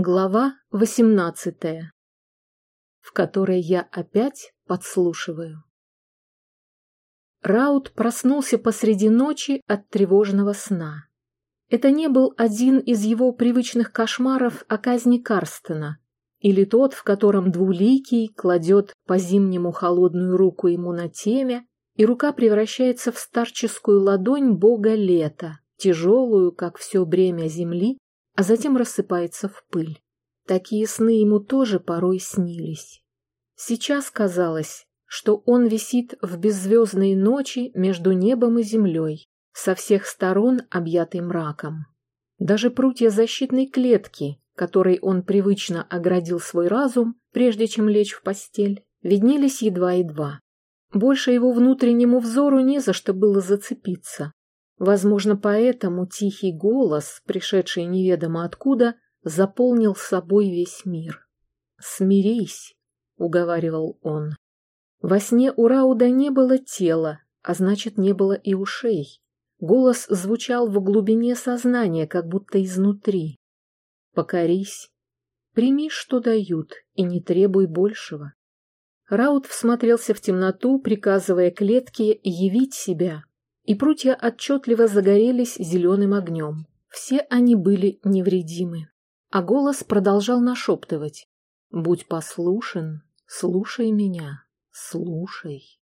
Глава восемнадцатая, в которой я опять подслушиваю. Раут проснулся посреди ночи от тревожного сна. Это не был один из его привычных кошмаров о казни Карстена, или тот, в котором двуликий кладет по-зимнему холодную руку ему на темя, и рука превращается в старческую ладонь бога лета, тяжелую, как все бремя земли, а затем рассыпается в пыль. Такие сны ему тоже порой снились. Сейчас казалось, что он висит в беззвездной ночи между небом и землей, со всех сторон объятый мраком. Даже прутья защитной клетки, которой он привычно оградил свой разум, прежде чем лечь в постель, виднелись едва-едва. Больше его внутреннему взору не за что было зацепиться. Возможно, поэтому тихий голос, пришедший неведомо откуда, заполнил собой весь мир. «Смирись», — уговаривал он. Во сне у Рауда не было тела, а значит, не было и ушей. Голос звучал в глубине сознания, как будто изнутри. «Покорись, прими, что дают, и не требуй большего». Раут всмотрелся в темноту, приказывая клетке явить себя, и прутья отчетливо загорелись зеленым огнем. Все они были невредимы. А голос продолжал нашептывать. «Будь послушен, слушай меня, слушай».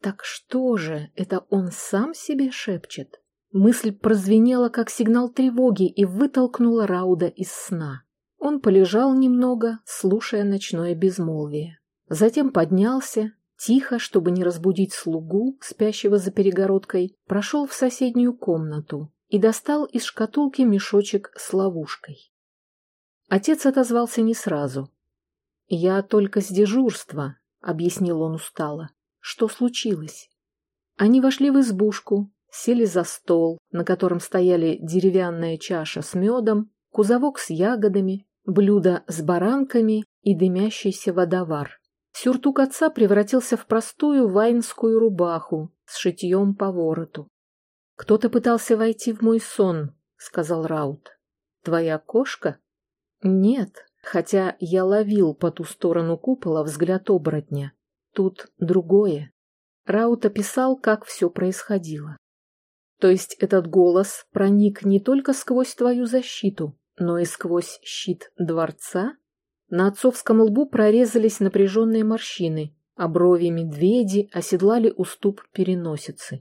Так что же, это он сам себе шепчет? Мысль прозвенела, как сигнал тревоги, и вытолкнула Рауда из сна. Он полежал немного, слушая ночное безмолвие. Затем поднялся, Тихо, чтобы не разбудить слугу, спящего за перегородкой, прошел в соседнюю комнату и достал из шкатулки мешочек с ловушкой. Отец отозвался не сразу. «Я только с дежурства», — объяснил он устало. «Что случилось?» Они вошли в избушку, сели за стол, на котором стояли деревянная чаша с медом, кузовок с ягодами, блюдо с баранками и дымящийся водовар. Сюртук отца превратился в простую вайнскую рубаху с шитьем по вороту. «Кто-то пытался войти в мой сон», — сказал Раут. «Твоя кошка?» «Нет, хотя я ловил по ту сторону купола взгляд оборотня. Тут другое». Раут описал, как все происходило. То есть этот голос проник не только сквозь твою защиту, но и сквозь щит дворца? На отцовском лбу прорезались напряженные морщины, а брови медведи оседлали уступ переносицы.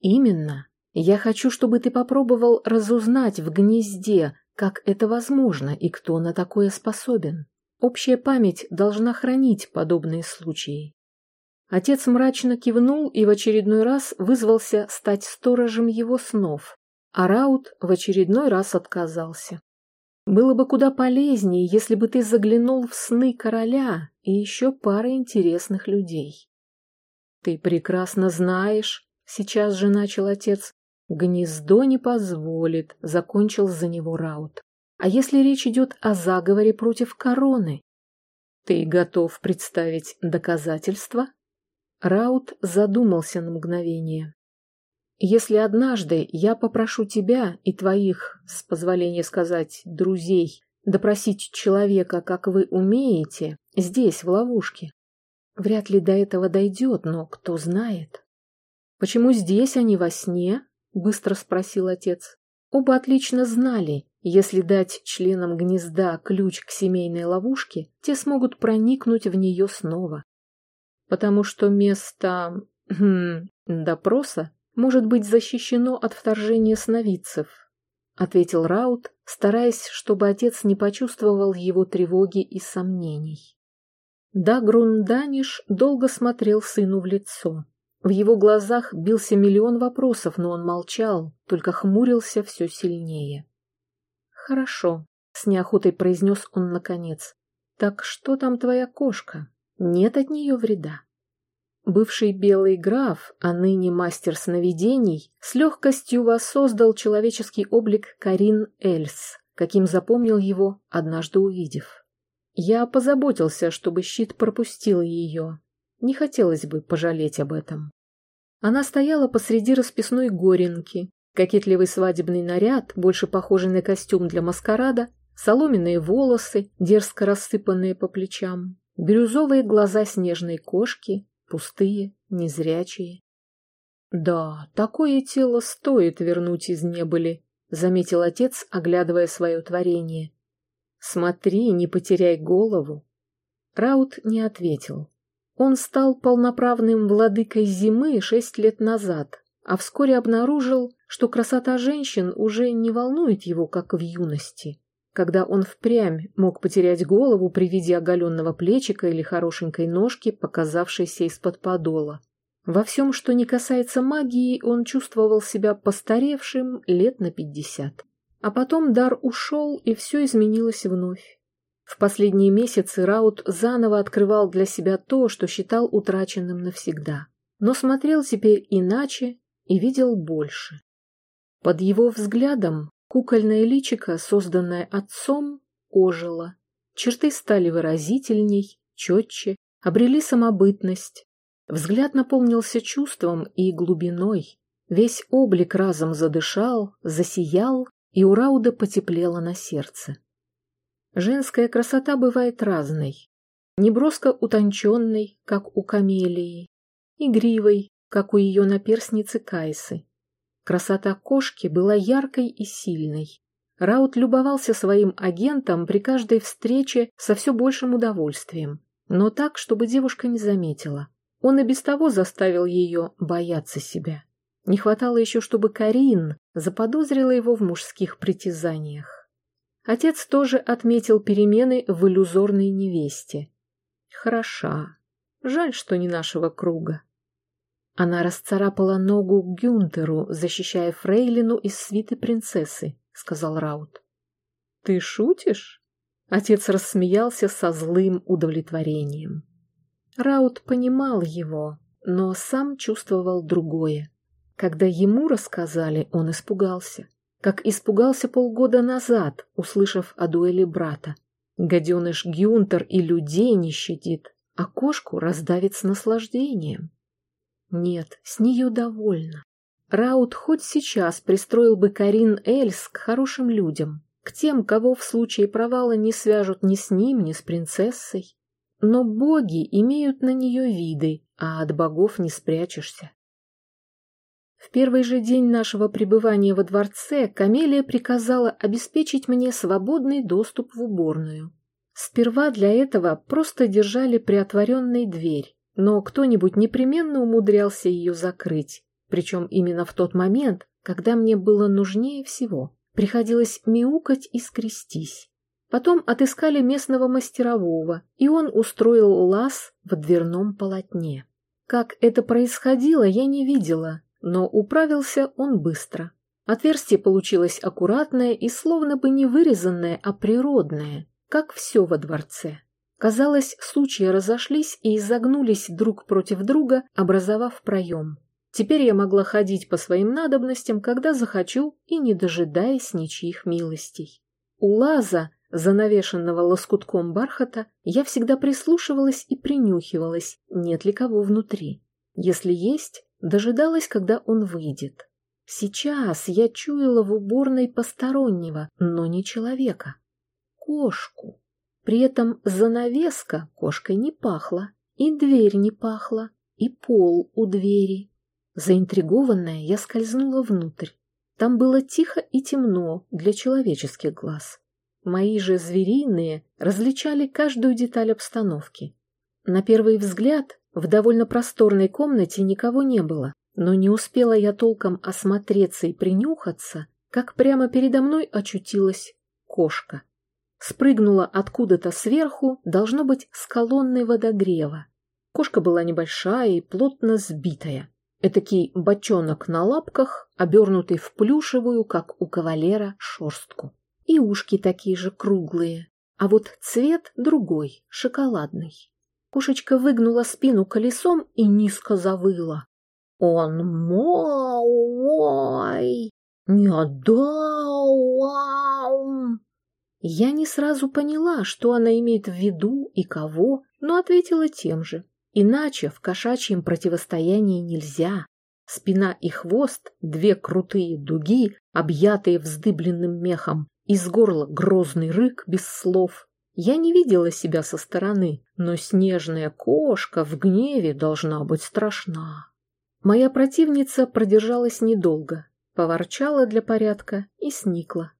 «Именно. Я хочу, чтобы ты попробовал разузнать в гнезде, как это возможно и кто на такое способен. Общая память должна хранить подобные случаи». Отец мрачно кивнул и в очередной раз вызвался стать сторожем его снов, а Раут в очередной раз отказался. Было бы куда полезнее, если бы ты заглянул в сны короля и еще пары интересных людей. Ты прекрасно знаешь, сейчас же начал отец, гнездо не позволит, закончил за него Раут. А если речь идет о заговоре против короны? Ты готов представить доказательства? Раут задумался на мгновение. Если однажды я попрошу тебя и твоих, с позволения сказать, друзей, допросить человека, как вы умеете, здесь, в ловушке, вряд ли до этого дойдет, но кто знает. Почему здесь, а не во сне? Быстро спросил отец. Оба отлично знали, если дать членам гнезда ключ к семейной ловушке, те смогут проникнуть в нее снова. Потому что место хм, допроса может быть защищено от вторжения сновидцев», — ответил Раут, стараясь, чтобы отец не почувствовал его тревоги и сомнений. Дагрун Даниш долго смотрел сыну в лицо. В его глазах бился миллион вопросов, но он молчал, только хмурился все сильнее. «Хорошо», — с неохотой произнес он наконец. «Так что там твоя кошка? Нет от нее вреда?» Бывший белый граф, а ныне мастер сновидений, с легкостью воссоздал человеческий облик Карин Эльс, каким запомнил его, однажды увидев. Я позаботился, чтобы щит пропустил ее. Не хотелось бы пожалеть об этом. Она стояла посреди расписной горенки. Кокетливый свадебный наряд, больше похожий на костюм для маскарада, соломенные волосы, дерзко рассыпанные по плечам, бирюзовые глаза снежной кошки, пустые, незрячие. «Да, такое тело стоит вернуть из небыли», — заметил отец, оглядывая свое творение. «Смотри, не потеряй голову». Раут не ответил. Он стал полноправным владыкой зимы шесть лет назад, а вскоре обнаружил, что красота женщин уже не волнует его, как в юности, когда он впрямь мог потерять голову при виде оголенного плечика или хорошенькой ножки, показавшейся из-под подола. Во всем, что не касается магии, он чувствовал себя постаревшим лет на пятьдесят. А потом дар ушел, и все изменилось вновь. В последние месяцы Раут заново открывал для себя то, что считал утраченным навсегда. Но смотрел теперь иначе и видел больше. Под его взглядом кукольное личико, созданное отцом, ожило. Черты стали выразительней, четче, обрели самобытность. Взгляд наполнился чувством и глубиной. Весь облик разом задышал, засиял, и у Рауда потеплело на сердце. Женская красота бывает разной. Неброско утонченной, как у камелии, игривой, как у ее наперсницы Кайсы. Красота кошки была яркой и сильной. Раут любовался своим агентом при каждой встрече со все большим удовольствием, но так, чтобы девушка не заметила. Он и без того заставил ее бояться себя. Не хватало еще, чтобы Карин заподозрила его в мужских притязаниях. Отец тоже отметил перемены в иллюзорной невесте. Хороша. Жаль, что не нашего круга. Она расцарапала ногу Гюнтеру, защищая фрейлину из свиты принцессы, сказал Раут. Ты шутишь? Отец рассмеялся со злым удовлетворением. Раут понимал его, но сам чувствовал другое. Когда ему рассказали, он испугался как испугался полгода назад, услышав о дуэли брата. Гаденыш Гюнтер и людей не щадит, а кошку раздавит с наслаждением. Нет, с нее довольна. Раут хоть сейчас пристроил бы Карин Эльс к хорошим людям, к тем, кого в случае провала не свяжут ни с ним, ни с принцессой. Но боги имеют на нее виды, а от богов не спрячешься. В первый же день нашего пребывания во дворце Камелия приказала обеспечить мне свободный доступ в уборную. Сперва для этого просто держали приотворенной дверь, но кто-нибудь непременно умудрялся ее закрыть, причем именно в тот момент, когда мне было нужнее всего. Приходилось мяукать и скрестись. Потом отыскали местного мастерового, и он устроил лаз в дверном полотне. Как это происходило, я не видела, но управился он быстро. Отверстие получилось аккуратное и словно бы не вырезанное, а природное, как все во дворце. Казалось, случаи разошлись и изогнулись друг против друга, образовав проем. Теперь я могла ходить по своим надобностям, когда захочу, и не дожидаясь ничьих милостей. У лаза, занавешенного лоскутком бархата, я всегда прислушивалась и принюхивалась, нет ли кого внутри. Если есть, дожидалась, когда он выйдет. Сейчас я чуяла в уборной постороннего, но не человека. Кошку. При этом занавеска кошкой не пахла, и дверь не пахла, и пол у двери. Заинтригованная, я скользнула внутрь. Там было тихо и темно для человеческих глаз. Мои же звериные различали каждую деталь обстановки. На первый взгляд в довольно просторной комнате никого не было, но не успела я толком осмотреться и принюхаться, как прямо передо мной очутилась кошка. Спрыгнула откуда-то сверху, должно быть, с колонны водогрева. Кошка была небольшая и плотно сбитая. Этакий бочонок на лапках, обернутый в плюшевую, как у кавалера, шерстку. И ушки такие же круглые, а вот цвет другой, шоколадный. Кошечка выгнула спину колесом и низко завыла. «Он мой! Не отдал вам!» Я не сразу поняла, что она имеет в виду и кого, но ответила тем же. Иначе в кошачьем противостоянии нельзя. Спина и хвост — две крутые дуги, объятые вздыбленным мехом, Из горла грозный рык без слов. Я не видела себя со стороны, но снежная кошка в гневе должна быть страшна. Моя противница продержалась недолго, поворчала для порядка и сникла.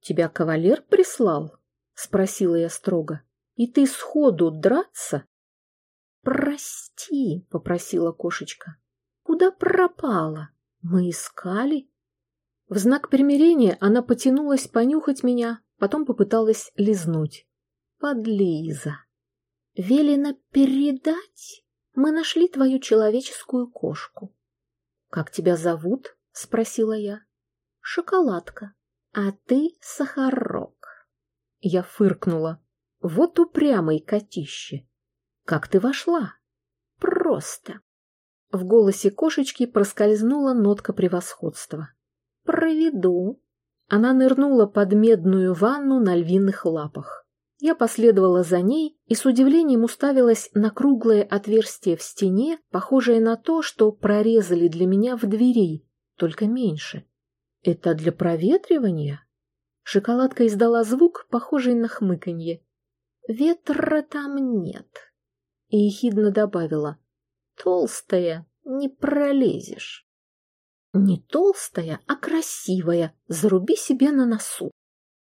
«Тебя кавалер прислал?» — спросила я строго. «И ты сходу драться?» «Прости», — попросила кошечка. «Куда пропала? Мы искали?» В знак примирения она потянулась понюхать меня, потом попыталась лизнуть. «Подлиза!» «Велено передать?» Мы нашли твою человеческую кошку. — Как тебя зовут? — спросила я. — Шоколадка. А ты сахарок. Я фыркнула. Вот упрямый котище. Как ты вошла? Просто. В голосе кошечки проскользнула нотка превосходства. Проведу. Она нырнула под медную ванну на львиных лапах. Я последовала за ней и с удивлением уставилась на круглое отверстие в стене, похожее на то, что прорезали для меня в двери, только меньше. Это для проветривания? Шоколадка издала звук, похожий на хмыканье. Ветра там нет. И ехидно добавила. Толстая, не пролезешь. Не толстая, а красивая, заруби себе на носу.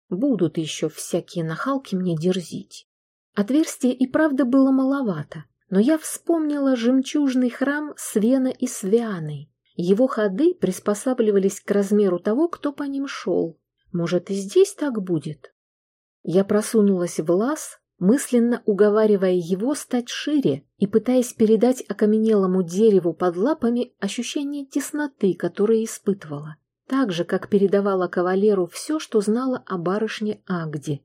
Будут еще всякие нахалки мне дерзить. Отверстия и правда было маловато, но я вспомнила жемчужный храм Свена и Свианы. Его ходы приспосабливались к размеру того, кто по ним шел. Может, и здесь так будет? Я просунулась в лаз, мысленно уговаривая его стать шире и пытаясь передать окаменелому дереву под лапами ощущение тесноты, которое испытывала так же, как передавала кавалеру все, что знала о барышне Агде.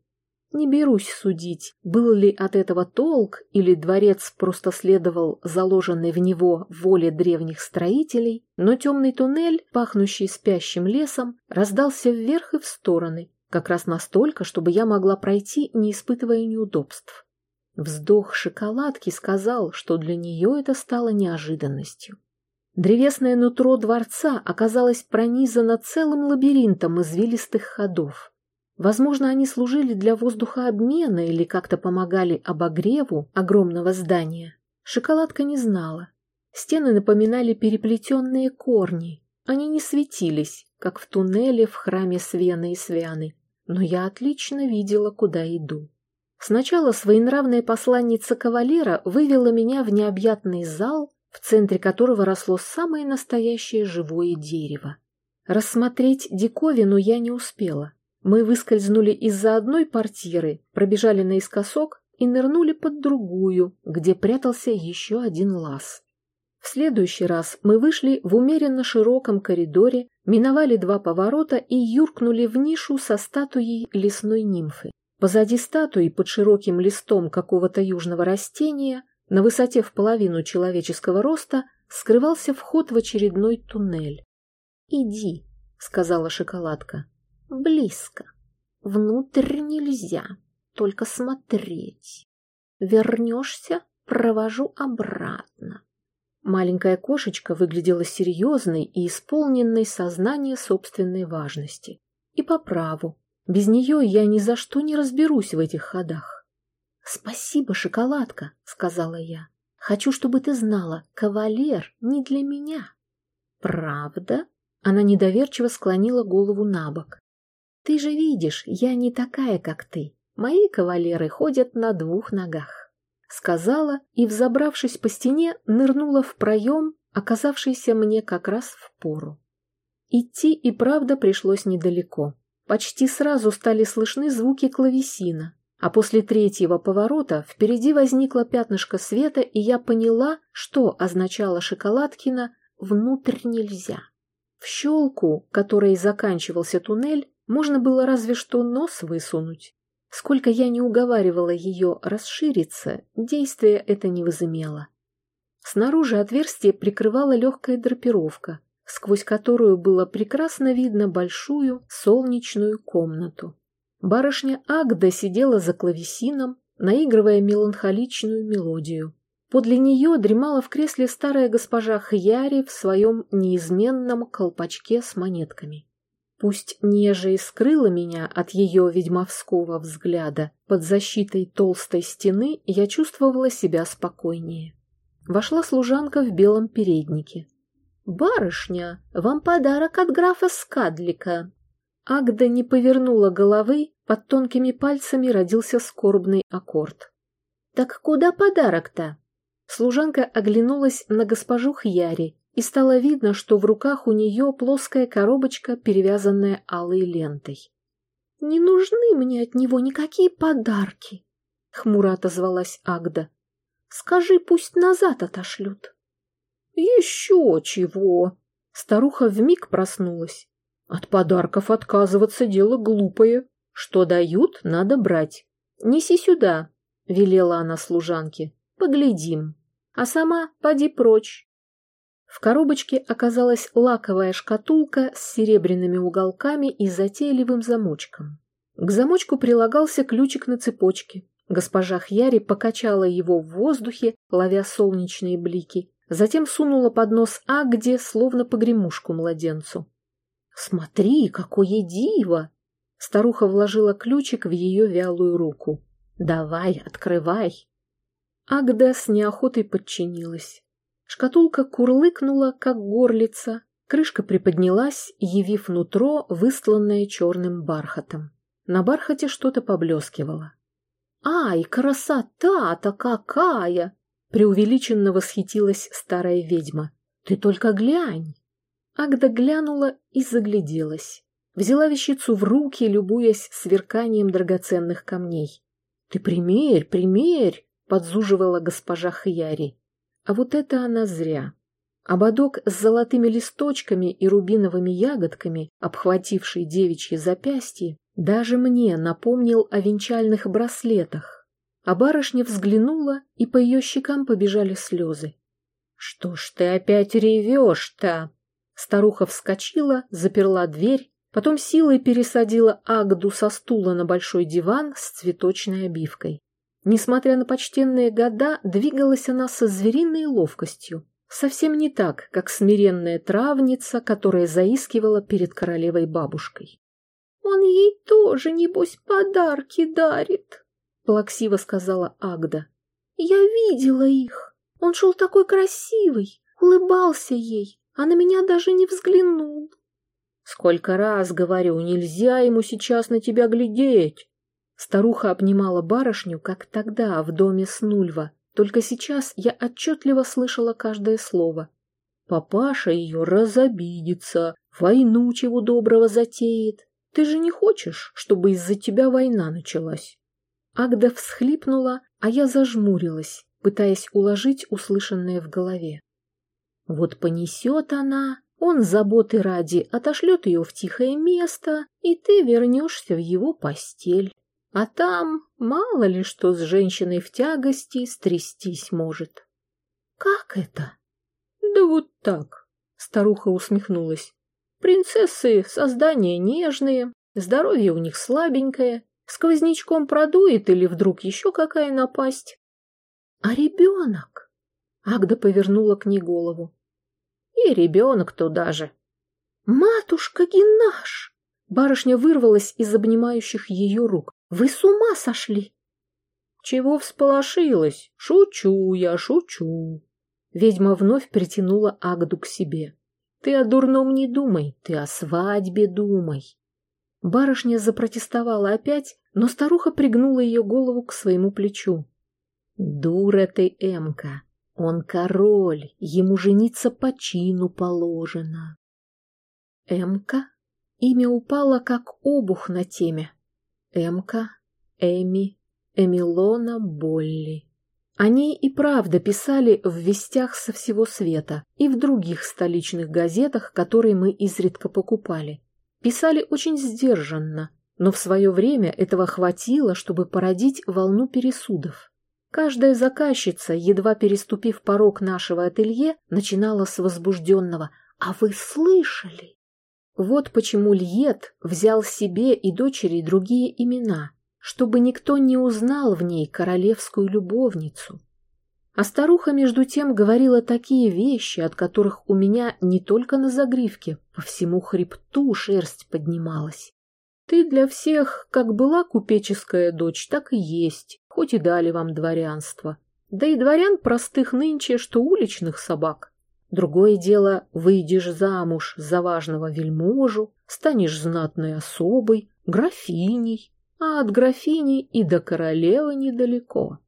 Не берусь судить, был ли от этого толк, или дворец просто следовал заложенной в него воле древних строителей, но темный туннель, пахнущий спящим лесом, раздался вверх и в стороны, как раз настолько, чтобы я могла пройти, не испытывая неудобств. Вздох шоколадки сказал, что для нее это стало неожиданностью. Древесное нутро дворца оказалось пронизано целым лабиринтом извилистых ходов. Возможно, они служили для воздухообмена или как-то помогали обогреву огромного здания. Шоколадка не знала. Стены напоминали переплетенные корни. Они не светились, как в туннеле в храме Свены и Свяны, но я отлично видела, куда иду. Сначала своенравная посланница кавалера вывела меня в необъятный зал, в центре которого росло самое настоящее живое дерево. Рассмотреть диковину я не успела. Мы выскользнули из-за одной портьеры, пробежали наискосок и нырнули под другую, где прятался еще один лаз. В следующий раз мы вышли в умеренно широком коридоре, миновали два поворота и юркнули в нишу со статуей лесной нимфы. Позади статуи, под широким листом какого-то южного растения, на высоте в половину человеческого роста скрывался вход в очередной туннель. «Иди», — сказала шоколадка, — «близко. Внутрь нельзя, только смотреть. Вернешься, провожу обратно». Маленькая кошечка выглядела серьезной и исполненной сознания собственной важности. И по праву. Без нее я ни за что не разберусь в этих ходах. «Спасибо, шоколадка», — сказала я. «Хочу, чтобы ты знала, кавалер не для меня». «Правда?» — она недоверчиво склонила голову на бок. «Ты же видишь, я не такая, как ты. Мои кавалеры ходят на двух ногах», — сказала и, взобравшись по стене, нырнула в проем, оказавшийся мне как раз в пору. Идти и правда пришлось недалеко. Почти сразу стали слышны звуки клавесина, а после третьего поворота впереди возникло пятнышко света, и я поняла, что означало Шоколадкина «внутрь нельзя». В щелку, которой заканчивался туннель, можно было разве что нос высунуть. Сколько я не уговаривала ее расшириться, действия это не возымело. Снаружи отверстие прикрывала легкая драпировка, сквозь которую было прекрасно видно большую солнечную комнату. Барышня Агда сидела за клавесином, наигрывая меланхоличную мелодию. Подле нее дремала в кресле старая госпожа Хьяри в своем неизменном колпачке с монетками. Пусть неже и скрыла меня от ее ведьмовского взгляда, под защитой толстой стены я чувствовала себя спокойнее. Вошла служанка в белом переднике. «Барышня, вам подарок от графа Скадлика». Агда не повернула головы, под тонкими пальцами родился скорбный аккорд. «Так куда подарок-то?» Служанка оглянулась на госпожу Хьяри, и стало видно, что в руках у нее плоская коробочка, перевязанная алой лентой. «Не нужны мне от него никакие подарки», — хмуро отозвалась Агда. «Скажи, пусть назад отошлют». «Еще чего!» Старуха вмиг проснулась. «От подарков отказываться дело глупое. Что дают, надо брать. Неси сюда», — велела она служанке. «Поглядим. А сама поди прочь, в коробочке оказалась лаковая шкатулка с серебряными уголками и затейливым замочком. К замочку прилагался ключик на цепочке. Госпожа Хьяри покачала его в воздухе, ловя солнечные блики, затем сунула под нос Агде, словно погремушку младенцу. «Смотри, какое диво!» Старуха вложила ключик в ее вялую руку. «Давай, открывай!» Агда с неохотой подчинилась. Шкатулка курлыкнула, как горлица, крышка приподнялась, явив нутро, выстланное черным бархатом. На бархате что-то поблескивало. «Ай, красота-то какая!» — преувеличенно восхитилась старая ведьма. «Ты только глянь!» Агда глянула и загляделась. Взяла вещицу в руки, любуясь сверканием драгоценных камней. «Ты примерь, примерь!» — подзуживала госпожа Хьяри. А вот это она зря. Ободок с золотыми листочками и рубиновыми ягодками, обхвативший девичьи запястье, даже мне напомнил о венчальных браслетах. А барышня взглянула, и по ее щекам побежали слезы. «Что ж ты опять ревешь-то?» Старуха вскочила, заперла дверь, потом силой пересадила Агду со стула на большой диван с цветочной обивкой. Несмотря на почтенные года, двигалась она со звериной ловкостью. Совсем не так, как смиренная травница, которая заискивала перед королевой бабушкой. «Он ей тоже, небось, подарки дарит», — плаксиво сказала Агда. «Я видела их. Он шел такой красивый, улыбался ей, а на меня даже не взглянул». «Сколько раз, говорю, нельзя ему сейчас на тебя глядеть!» Старуха обнимала барышню, как тогда, в доме Снульва, только сейчас я отчетливо слышала каждое слово. Папаша ее разобидится, войну чего доброго затеет. Ты же не хочешь, чтобы из-за тебя война началась? Агда всхлипнула, а я зажмурилась, пытаясь уложить услышанное в голове. Вот понесет она, он заботы ради отошлет ее в тихое место, и ты вернешься в его постель. А там мало ли что с женщиной в тягости стрястись может. Как это? Да вот так, старуха усмехнулась. Принцессы — создания нежные, здоровье у них слабенькое, сквознячком продует или вдруг еще какая напасть. А ребенок? Агда повернула к ней голову. И ребенок туда же. Матушка Геннаш! Барышня вырвалась из обнимающих ее рук. Вы с ума сошли? Чего всполошилась? Шучу я, шучу. Ведьма вновь притянула Агду к себе. Ты о дурном не думай, ты о свадьбе думай. Барышня запротестовала опять, но старуха пригнула ее голову к своему плечу. Дура ты, Эмка, он король, ему жениться по чину положено. Эмка? Имя упало, как обух на теме. Эмка, Эми, Эмилона, Болли. Они и правда писали в вестях со всего света и в других столичных газетах, которые мы изредка покупали. Писали очень сдержанно, но в свое время этого хватило, чтобы породить волну пересудов. Каждая заказчица, едва переступив порог нашего ателье, начинала с возбужденного «А вы слышали?» Вот почему Льет взял себе и дочери другие имена, чтобы никто не узнал в ней королевскую любовницу. А старуха, между тем, говорила такие вещи, от которых у меня не только на загривке, по всему хребту шерсть поднималась. Ты для всех, как была купеческая дочь, так и есть, хоть и дали вам дворянство. Да и дворян простых нынче, что уличных собак. Другое дело, выйдешь замуж за важного вельможу, станешь знатной особой, графиней, а от графини и до королевы недалеко.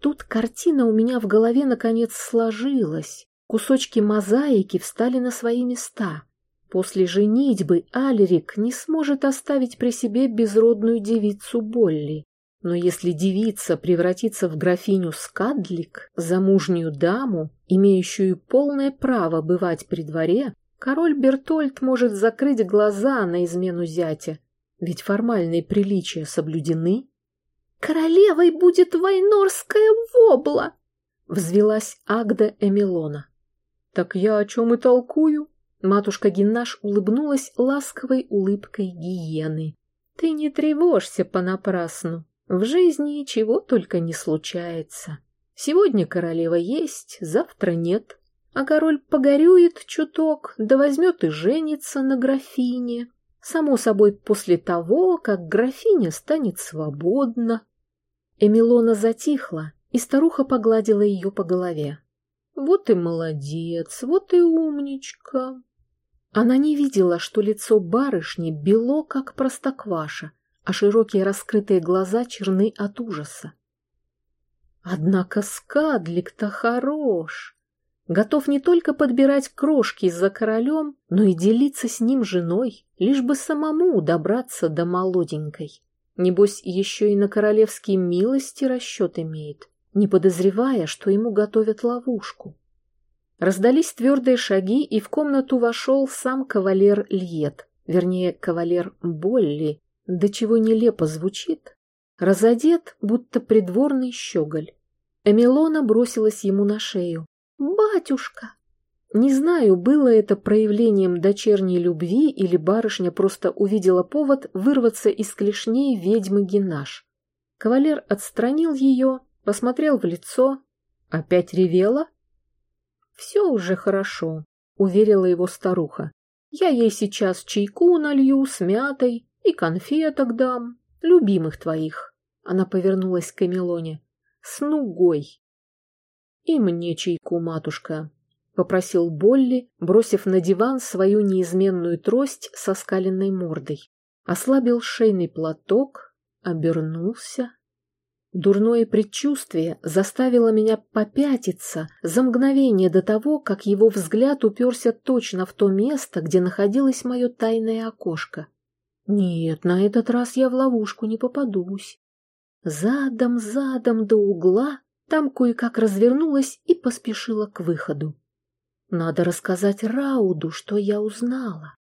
Тут картина у меня в голове наконец сложилась. Кусочки мозаики встали на свои места. После женитьбы Алерик не сможет оставить при себе безродную девицу Болли. Но если девица превратится в графиню Скадлик, замужнюю даму, имеющую полное право бывать при дворе, король Бертольд может закрыть глаза на измену зятя, ведь формальные приличия соблюдены. «Королевой будет Вайнорская вобла!» — взвелась Агда Эмилона. «Так я о чем и толкую?» Матушка Геннаш улыбнулась ласковой улыбкой гиены. «Ты не тревожься понапрасну. В жизни чего только не случается. Сегодня королева есть, завтра нет. А король погорюет чуток, да возьмет и женится на графине. Само собой, после того, как графиня станет свободна. Эмилона затихла, и старуха погладила ее по голове. «Вот и молодец, вот и умничка!» Она не видела, что лицо барышни бело, как простокваша, а широкие раскрытые глаза черны от ужаса. Однако Скадлик-то хорош. Готов не только подбирать крошки за королем, но и делиться с ним женой, лишь бы самому добраться до молоденькой. Небось, еще и на королевские милости расчет имеет, не подозревая, что ему готовят ловушку. Раздались твердые шаги, и в комнату вошел сам кавалер Льет, вернее, кавалер Болли, до чего нелепо звучит. Разодет, будто придворный щеголь. Эмилона бросилась ему на шею. «Батюшка!» Не знаю, было это проявлением дочерней любви или барышня просто увидела повод вырваться из клешней ведьмы Генаш. Кавалер отстранил ее, посмотрел в лицо. Опять ревела? «Все уже хорошо», — уверила его старуха. «Я ей сейчас чайку налью с мятой, и конфеток дам, любимых твоих. Она повернулась к Эмилоне. С нугой. И мне чайку, матушка, попросил Болли, бросив на диван свою неизменную трость со скаленной мордой. Ослабил шейный платок, обернулся. Дурное предчувствие заставило меня попятиться за мгновение до того, как его взгляд уперся точно в то место, где находилось мое тайное окошко. Нет, на этот раз я в ловушку не попадусь. Задом, задом до угла, там кое-как развернулась и поспешила к выходу. Надо рассказать Рауду, что я узнала.